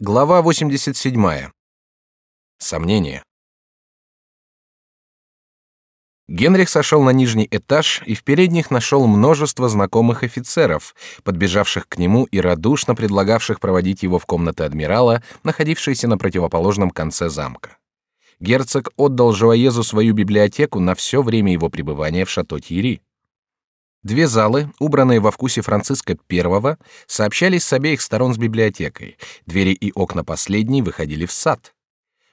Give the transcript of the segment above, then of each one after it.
Глава 87. Сомнения. Генрих сошел на нижний этаж и в передних нашел множество знакомых офицеров, подбежавших к нему и радушно предлагавших проводить его в комнаты адмирала, находившиеся на противоположном конце замка. Герцог отдал Жуаезу свою библиотеку на все время его пребывания в Шато-Тьерри. Две залы, убранные во вкусе Франциска I, сообщались с обеих сторон с библиотекой. Двери и окна последней выходили в сад.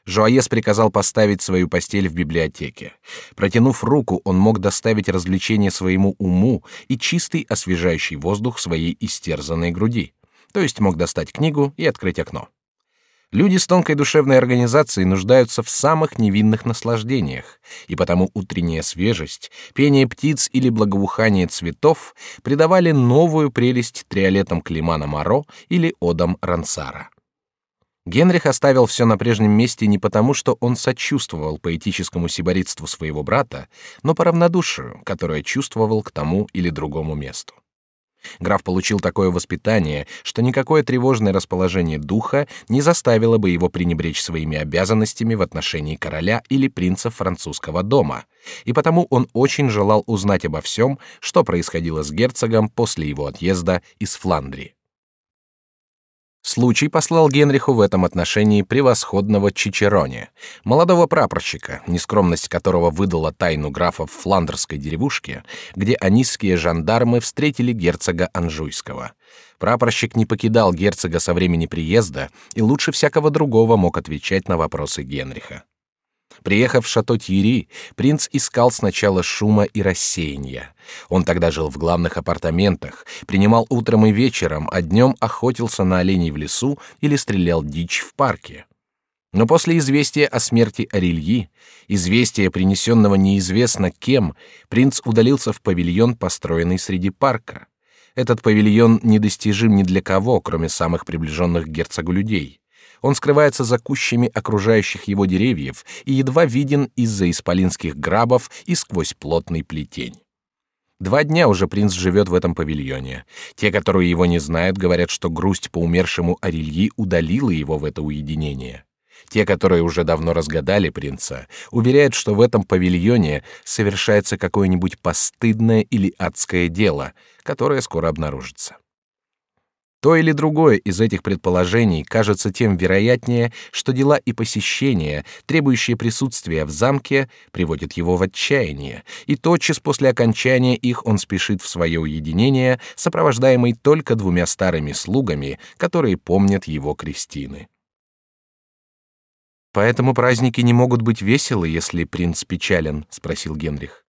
Жуаес приказал поставить свою постель в библиотеке. Протянув руку, он мог доставить развлечение своему уму и чистый освежающий воздух своей истерзанной груди. То есть мог достать книгу и открыть окно. Люди с тонкой душевной организацией нуждаются в самых невинных наслаждениях, и потому утренняя свежесть, пение птиц или благоухание цветов придавали новую прелесть триолетам Климана Моро или одам Рансара. Генрих оставил все на прежнем месте не потому, что он сочувствовал поэтическому сиборитству своего брата, но по равнодушию, которое чувствовал к тому или другому месту. Граф получил такое воспитание, что никакое тревожное расположение духа не заставило бы его пренебречь своими обязанностями в отношении короля или принца французского дома, и потому он очень желал узнать обо всем, что происходило с герцогом после его отъезда из Фландрии. Случай послал Генриху в этом отношении превосходного Чичероне, молодого прапорщика, нескромность которого выдала тайну графа в фландерской деревушке, где анисские жандармы встретили герцога Анжуйского. Прапорщик не покидал герцога со времени приезда и лучше всякого другого мог отвечать на вопросы Генриха. Приехав в шато Тьери, принц искал сначала шума и рассеяния. Он тогда жил в главных апартаментах, принимал утром и вечером, а днем охотился на оленей в лесу или стрелял дичь в парке. Но после известия о смерти Арильи, известия, принесенного неизвестно кем, принц удалился в павильон, построенный среди парка. Этот павильон недостижим ни для кого, кроме самых приближенных к герцогу людей. Он скрывается за кущами окружающих его деревьев и едва виден из-за исполинских грабов и сквозь плотный плетень. Два дня уже принц живет в этом павильоне. Те, которые его не знают, говорят, что грусть по умершему Арильи удалила его в это уединение. Те, которые уже давно разгадали принца, уверяют, что в этом павильоне совершается какое-нибудь постыдное или адское дело, которое скоро обнаружится. То или другое из этих предположений кажется тем вероятнее, что дела и посещения, требующие присутствия в замке, приводят его в отчаяние, и тотчас после окончания их он спешит в свое уединение, сопровождаемый только двумя старыми слугами, которые помнят его крестины. Поэтому праздники не могут быть веселы, если принц печален, спросил Генрих.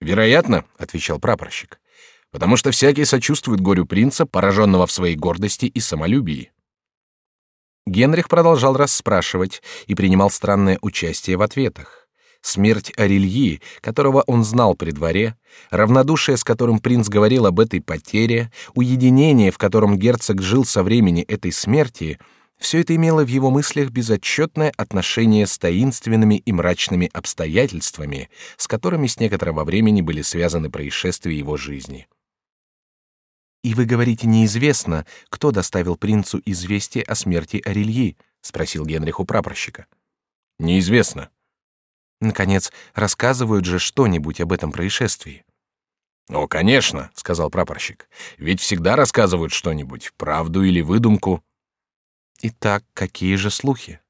Вероятно, отвечал прапорщик потому что всякий сочувствует горю принца, пораженного в своей гордости и самолюбии. Генрих продолжал расспрашивать и принимал странное участие в ответах. Смерть Арильи, которого он знал при дворе, равнодушие, с которым принц говорил об этой потере, уединение, в котором герцог жил со времени этой смерти — все это имело в его мыслях безотчетное отношение с таинственными и мрачными обстоятельствами, с которыми с некоторого времени были связаны происшествия его жизни. И вы говорите, неизвестно, кто доставил принцу известие о смерти Арильи? – спросил Генрих у прапорщика. Неизвестно. Наконец, рассказывают же что-нибудь об этом происшествии. О, конечно, сказал прапорщик. Ведь всегда рассказывают что-нибудь, правду или выдумку. Итак, какие же слухи?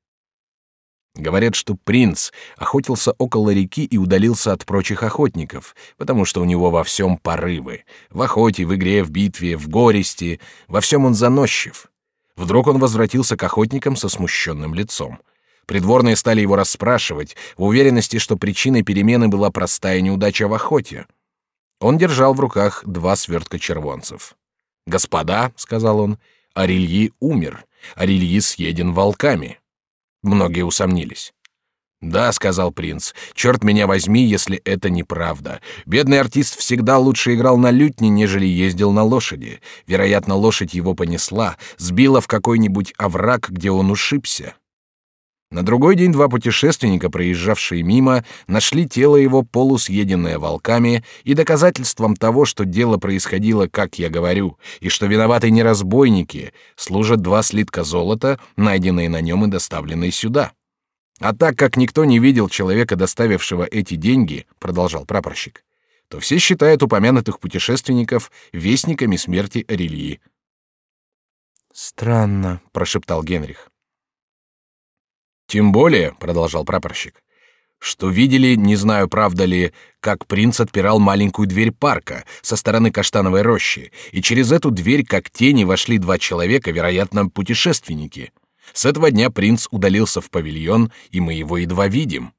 Говорят, что принц охотился около реки и удалился от прочих охотников, потому что у него во всем порывы. В охоте, в игре, в битве, в горести, во всем он заносчив. Вдруг он возвратился к охотникам со смущенным лицом. Придворные стали его расспрашивать, в уверенности, что причиной перемены была простая неудача в охоте. Он держал в руках два свертка червонцев. «Господа», — сказал он, — «Арильи умер, Арильи съеден волками». Многие усомнились. «Да», — сказал принц, — «черт меня возьми, если это неправда. Бедный артист всегда лучше играл на лютне, нежели ездил на лошади. Вероятно, лошадь его понесла, сбила в какой-нибудь овраг, где он ушибся». На другой день два путешественника, проезжавшие мимо, нашли тело его полусъеденное волками, и доказательством того, что дело происходило, как я говорю, и что виноваты не разбойники, служат два слитка золота, найденные на нем и доставленные сюда. А так как никто не видел человека, доставившего эти деньги, продолжал прапорщик, то все считают упомянутых путешественников вестниками смерти Арельи. Странно, прошептал Генрих. Тем более, продолжал прапорщик, что видели, не знаю, правда ли, как принц отпирал маленькую дверь парка со стороны каштановой рощи, и через эту дверь, как тени, вошли два человека, вероятно, путешественники. С этого дня принц удалился в павильон, и мы его едва видим.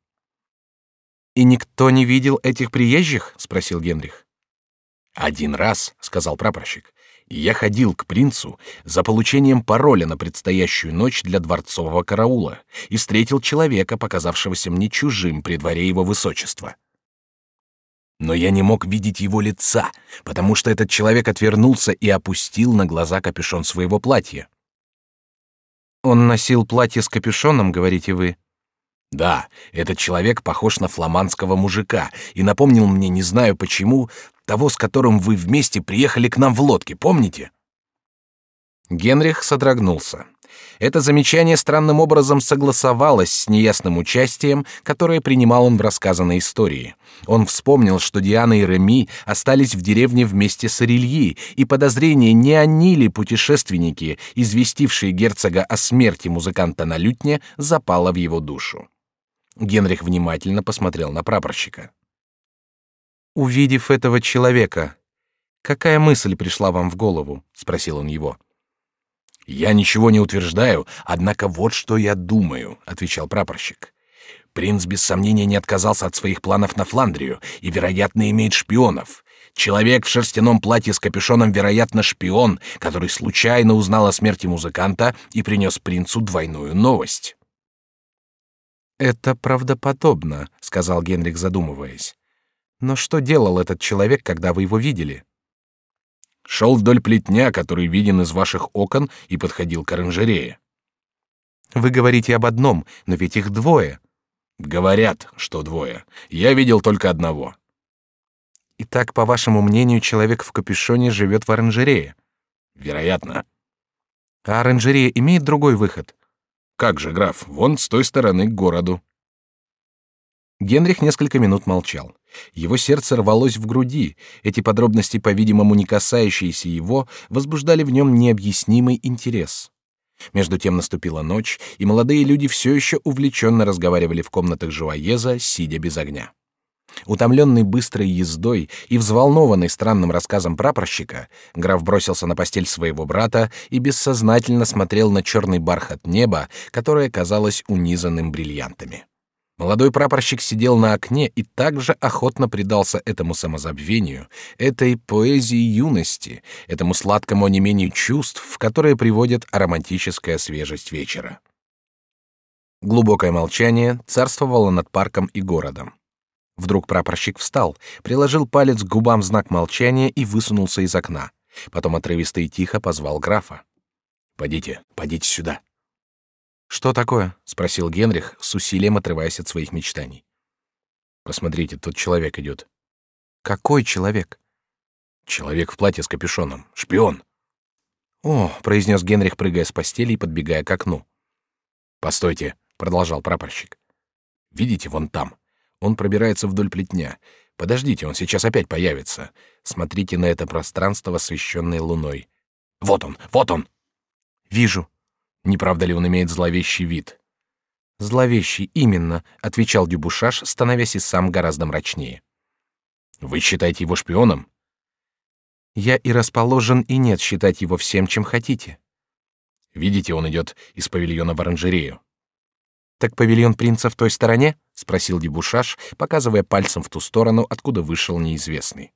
И никто не видел этих приезжих? – спросил Генрих. Один раз, сказал прапорщик, я ходил к принцу за получением пароля на предстоящую ночь для дворцового караула и встретил человека, показавшегося мне чужим при дворе его высочества. Но я не мог видеть его лица, потому что этот человек отвернулся и опустил на глаза капюшон своего платья. Он носил платье с капюшоном, говорите вы? Да, этот человек похож на фламандского мужика и напомнил мне, не знаю почему, того, с которым вы вместе приехали к нам в лодке, помните? Генрих содрогнулся. Это замечание странным образом согласовалось с неясным участием, которое принимал он в рассказанной истории. Он вспомнил, что Диана и Реми остались в деревне вместе с Арильи, и подозрение, не они ли путешественники, известившие герцога о смерти музыканта на лютне, запало в его душу. Генрих внимательно посмотрел на прапорщика. Увидев этого человека, какая мысль пришла вам в голову? – спросил он его. Я ничего не утверждаю, однако вот что я думаю, отвечал прапорщик. Принц без сомнения не отказался от своих планов на Фландрию и, вероятно, имеет шпионов. Человек в шерстяном платье с капюшоном, вероятно, шпион, который случайно узнал о смерти музыканта и принес принцу двойную новость. Это правдоподобно, сказал Генрих, задумываясь. Но что делал этот человек, когда вы его видели? шел вдоль плетня, который виден из ваших окон, и подходил к оранжерее. Вы говорите об одном, но ведь их двое. Говорят, что двое. Я видел только одного. Итак, по вашему мнению, человек в капюшоне живет в оранжерее? Вероятно. А оранжерея имеет другой выход? Как же, граф, вон с той стороны к городу. Генрих несколько минут молчал. Его сердце рвалось в груди. Эти подробности, по-видимому, не касающиеся его, возбуждали в нем необъяснимый интерес. Между тем наступила ночь, и молодые люди все еще увлеченно разговаривали в комнатах живоеза, сидя без огня. Утомленный быстрой ездой и взволнованный странным рассказом прапорщика, граф бросился на постель своего брата и бессознательно смотрел на черный бархат неба, которое казалось унизанным бриллиантами. Молодой прапорщик сидел на окне и также охотно предался этому самозабвению, этой поэзии юности, этому сладкому онемению чувств, в которые приводит романтическая свежесть вечера. Глубокое молчание царствовало над парком и городом. Вдруг прапорщик встал, приложил палец к губам в знак молчания и высунулся из окна. Потом отрывисто и тихо позвал графа. «Подите, подите сюда». Что такое? – спросил Генрих, с усилием отрываясь от своих мечтаний. Посмотрите, тот человек идет. Какой человек? Человек в платье с капюшоном. Шпион. О, произнес Генрих, прыгая с постели и подбегая к окну. Постойте, продолжал прапорщик. Видите, вон там. Он пробирается вдоль плетня. Подождите, он сейчас опять появится. Смотрите на это пространство, освещенное луной. Вот он, вот он. Вижу. Не правда ли он имеет зловещий вид? Зловещий, именно, отвечал Дюбушаш, становясь и сам гораздо мрачнее. Вы считаете его шпионом? Я и расположен и нет считать его всем, чем хотите. Видите, он идет из павильона в оранжерею. Так павильон принца в той стороне? – спросил Дебушаш, показывая пальцем в ту сторону, откуда вышел неизвестный.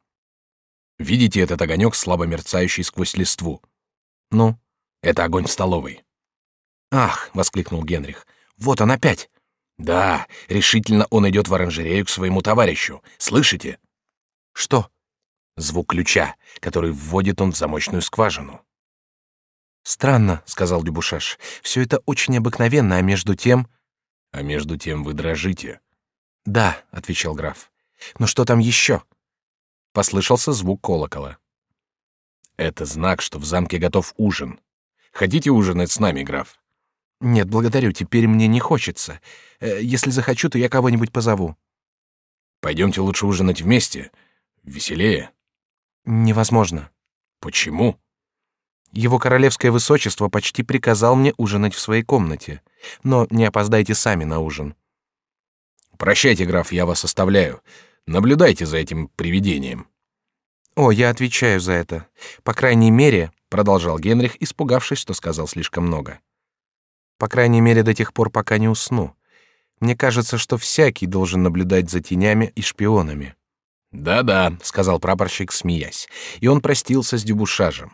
Видите этот огонек, слабо мерцающий сквозь листву? Ну, это огонь в столовой. Ах, воскликнул Генрих, вот он опять. Да, решительно он идет в оранжерею к своему товарищу. Слышите? Что? Звук ключа, который вводит он в замочную скважину. Странно, сказал Дюбушаш. Все это очень обыкновенно, а между тем А между тем вы дрожите. Да, отвечал граф. Но что там еще? Послышался звук колокола. Это знак, что в замке готов ужин. Хотите ужинать с нами, граф? Нет, благодарю, теперь мне не хочется. Э, если захочу, то я кого-нибудь позову. Пойдемте лучше ужинать вместе. Веселее. Невозможно. Почему? Его королевское высочество почти приказал мне ужинать в своей комнате. Но не опоздайте сами на ужин. Прощайте, граф, я вас оставляю. Наблюдайте за этим привидением. О, я отвечаю за это. По крайней мере, продолжал Генрих, испугавшись, что сказал слишком много. По крайней мере, до тех пор, пока не усну. Мне кажется, что всякий должен наблюдать за тенями и шпионами. Да-да, сказал прапорщик, смеясь, и он простился с Дюбушажем.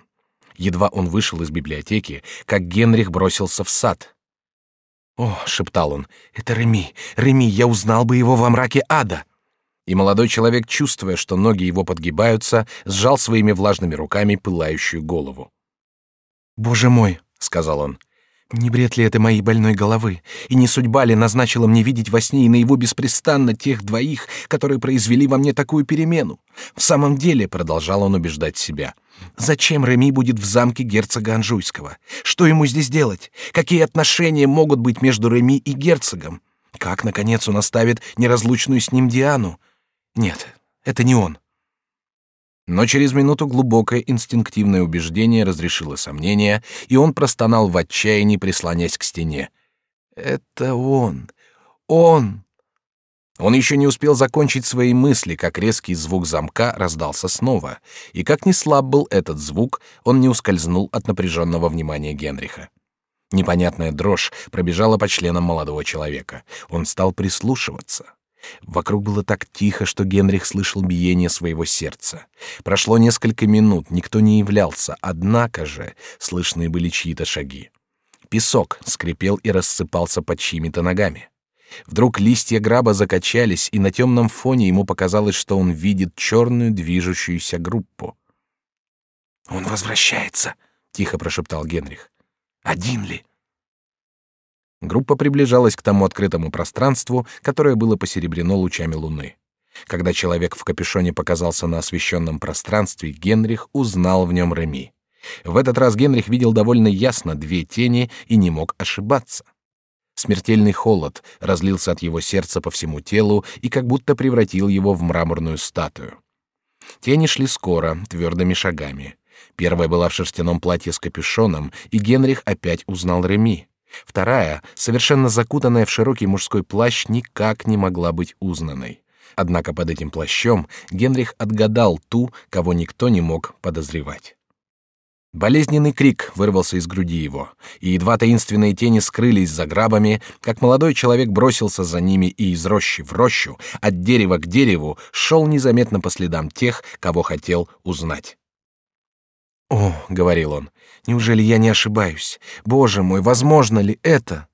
Едва он вышел из библиотеки, как Генрих бросился в сад. О, шептал он, это Реми, Реми, я узнал бы его во мраке ада и молодой человек, чувствуя, что ноги его подгибаются, сжал своими влажными руками пылающую голову. «Боже мой!» — сказал он. «Не бред ли это моей больной головы? И не судьба ли назначила мне видеть во сне и наяву беспрестанно тех двоих, которые произвели во мне такую перемену? В самом деле, — продолжал он убеждать себя, — зачем Реми будет в замке герцога Анжуйского? Что ему здесь делать? Какие отношения могут быть между Реми и герцогом? Как, наконец, он оставит неразлучную с ним Диану? Нет, это не он. Но через минуту глубокое инстинктивное убеждение разрешило сомнения, и он простонал в отчаянии, прислонясь к стене. «Это он! Он!» Он еще не успел закончить свои мысли, как резкий звук замка раздался снова, и как ни слаб был этот звук, он не ускользнул от напряженного внимания Генриха. Непонятная дрожь пробежала по членам молодого человека. Он стал прислушиваться. Вокруг было так тихо, что Генрих слышал биение своего сердца. Прошло несколько минут, никто не являлся, однако же слышны были чьи-то шаги. Песок скрипел и рассыпался под чьими-то ногами. Вдруг листья граба закачались, и на темном фоне ему показалось, что он видит черную движущуюся группу. «Он возвращается», — тихо прошептал Генрих. «Один ли?» Группа приближалась к тому открытому пространству, которое было посеребрено лучами луны. Когда человек в капюшоне показался на освещенном пространстве, Генрих узнал в нем Реми. В этот раз Генрих видел довольно ясно две тени и не мог ошибаться. Смертельный холод разлился от его сердца по всему телу и как будто превратил его в мраморную статую. Тени шли скоро, твердыми шагами. Первая была в шерстяном платье с капюшоном, и Генрих опять узнал Реми. Вторая, совершенно закутанная в широкий мужской плащ, никак не могла быть узнанной. Однако под этим плащом Генрих отгадал ту, кого никто не мог подозревать. Болезненный крик вырвался из груди его, и едва таинственные тени скрылись за грабами, как молодой человек бросился за ними и из рощи в рощу, от дерева к дереву, шел незаметно по следам тех, кого хотел узнать. «О», — говорил он, — «неужели я не ошибаюсь? Боже мой, возможно ли это?»